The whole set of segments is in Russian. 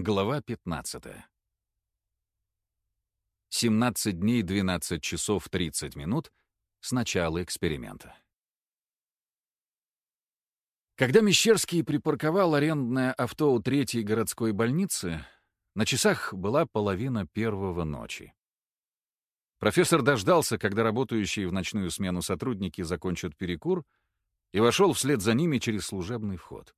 Глава 15. 17 дней 12 часов 30 минут с начала эксперимента. Когда Мещерский припарковал арендное авто у третьей городской больницы, на часах была половина первого ночи. Профессор дождался, когда работающие в ночную смену сотрудники закончат перекур, и вошел вслед за ними через служебный вход.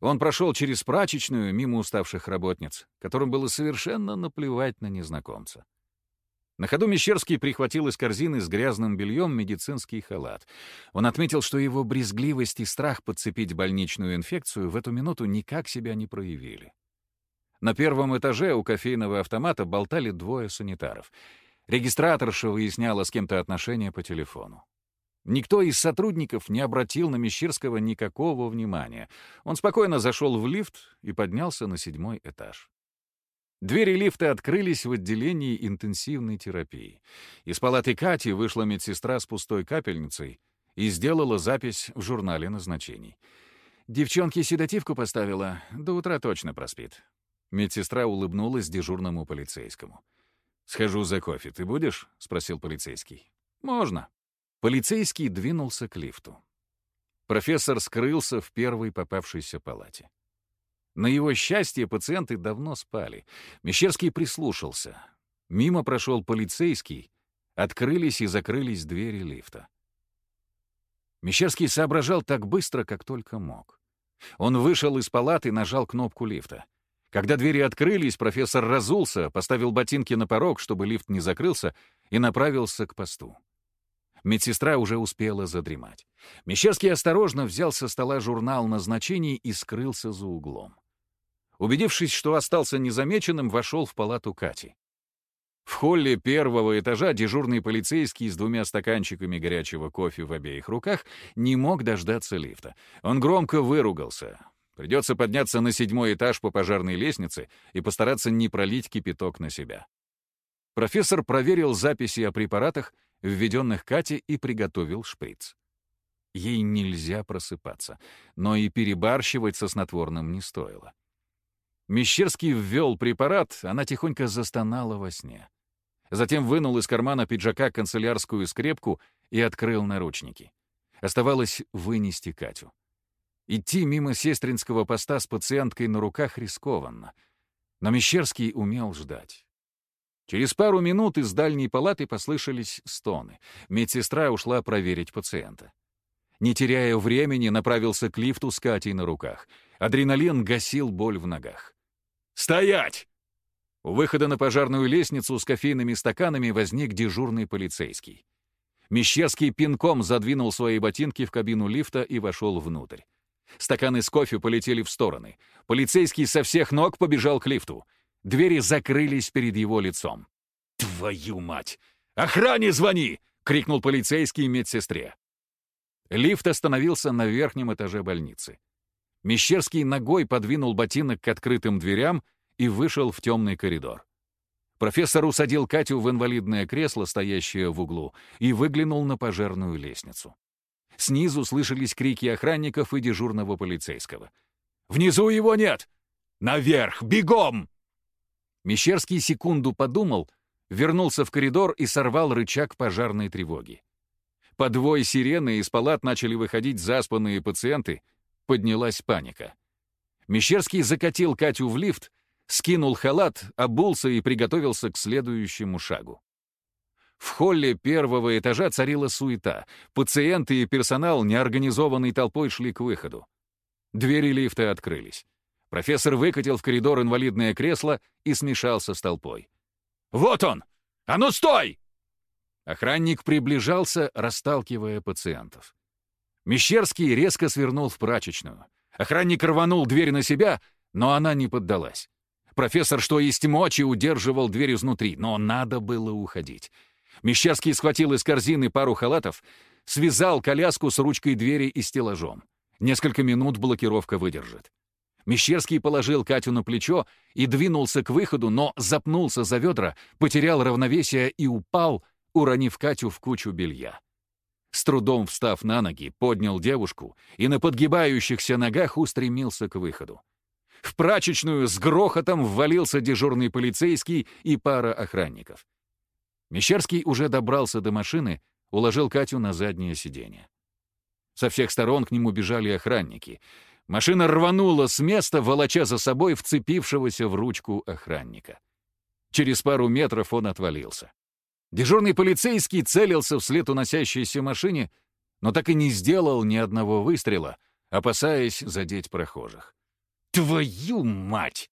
Он прошел через прачечную, мимо уставших работниц, которым было совершенно наплевать на незнакомца. На ходу Мещерский прихватил из корзины с грязным бельем медицинский халат. Он отметил, что его брезгливость и страх подцепить больничную инфекцию в эту минуту никак себя не проявили. На первом этаже у кофейного автомата болтали двое санитаров. Регистраторша выясняла с кем-то отношения по телефону. Никто из сотрудников не обратил на Мещерского никакого внимания. Он спокойно зашел в лифт и поднялся на седьмой этаж. Двери лифта открылись в отделении интенсивной терапии. Из палаты Кати вышла медсестра с пустой капельницей и сделала запись в журнале назначений. «Девчонке седативку поставила, до утра точно проспит». Медсестра улыбнулась дежурному полицейскому. «Схожу за кофе. Ты будешь?» — спросил полицейский. «Можно». Полицейский двинулся к лифту. Профессор скрылся в первой попавшейся палате. На его счастье пациенты давно спали. Мещерский прислушался. Мимо прошел полицейский. Открылись и закрылись двери лифта. Мещерский соображал так быстро, как только мог. Он вышел из палаты и нажал кнопку лифта. Когда двери открылись, профессор разулся, поставил ботинки на порог, чтобы лифт не закрылся, и направился к посту. Медсестра уже успела задремать. Мещерский осторожно взял со стола журнал назначений и скрылся за углом. Убедившись, что остался незамеченным, вошел в палату Кати. В холле первого этажа дежурный полицейский с двумя стаканчиками горячего кофе в обеих руках не мог дождаться лифта. Он громко выругался. Придется подняться на седьмой этаж по пожарной лестнице и постараться не пролить кипяток на себя. Профессор проверил записи о препаратах введенных Кате, и приготовил шприц. Ей нельзя просыпаться, но и перебарщивать со снотворным не стоило. Мещерский ввел препарат, она тихонько застонала во сне. Затем вынул из кармана пиджака канцелярскую скрепку и открыл наручники. Оставалось вынести Катю. Идти мимо сестринского поста с пациенткой на руках рискованно. Но Мещерский умел ждать. Через пару минут из дальней палаты послышались стоны. Медсестра ушла проверить пациента. Не теряя времени, направился к лифту с Катей на руках. Адреналин гасил боль в ногах. «Стоять!» У выхода на пожарную лестницу с кофейными стаканами возник дежурный полицейский. Мещерский пинком задвинул свои ботинки в кабину лифта и вошел внутрь. Стаканы с кофе полетели в стороны. Полицейский со всех ног побежал к лифту. Двери закрылись перед его лицом. «Твою мать! Охране звони!» — крикнул полицейский медсестре. Лифт остановился на верхнем этаже больницы. Мещерский ногой подвинул ботинок к открытым дверям и вышел в темный коридор. Профессор усадил Катю в инвалидное кресло, стоящее в углу, и выглянул на пожарную лестницу. Снизу слышались крики охранников и дежурного полицейского. «Внизу его нет! Наверх! Бегом!» Мещерский секунду подумал, вернулся в коридор и сорвал рычаг пожарной тревоги. Подвой сирены из палат начали выходить заспанные пациенты, поднялась паника. Мещерский закатил Катю в лифт, скинул халат, обулся и приготовился к следующему шагу. В холле первого этажа царила суета. Пациенты и персонал неорганизованной толпой шли к выходу. Двери лифта открылись. Профессор выкатил в коридор инвалидное кресло и смешался с толпой. «Вот он! А ну стой!» Охранник приближался, расталкивая пациентов. Мещерский резко свернул в прачечную. Охранник рванул дверь на себя, но она не поддалась. Профессор, что есть мочи, удерживал дверь изнутри, но надо было уходить. Мещерский схватил из корзины пару халатов, связал коляску с ручкой двери и стеллажом. Несколько минут блокировка выдержит. Мещерский положил Катю на плечо и двинулся к выходу, но запнулся за ведра, потерял равновесие и упал, уронив Катю в кучу белья. С трудом встав на ноги, поднял девушку и на подгибающихся ногах устремился к выходу. В прачечную с грохотом ввалился дежурный полицейский и пара охранников. Мещерский уже добрался до машины, уложил Катю на заднее сиденье. Со всех сторон к нему бежали охранники. Машина рванула с места, волоча за собой вцепившегося в ручку охранника. Через пару метров он отвалился. Дежурный полицейский целился вслед уносящейся машине, но так и не сделал ни одного выстрела, опасаясь задеть прохожих. «Твою мать!»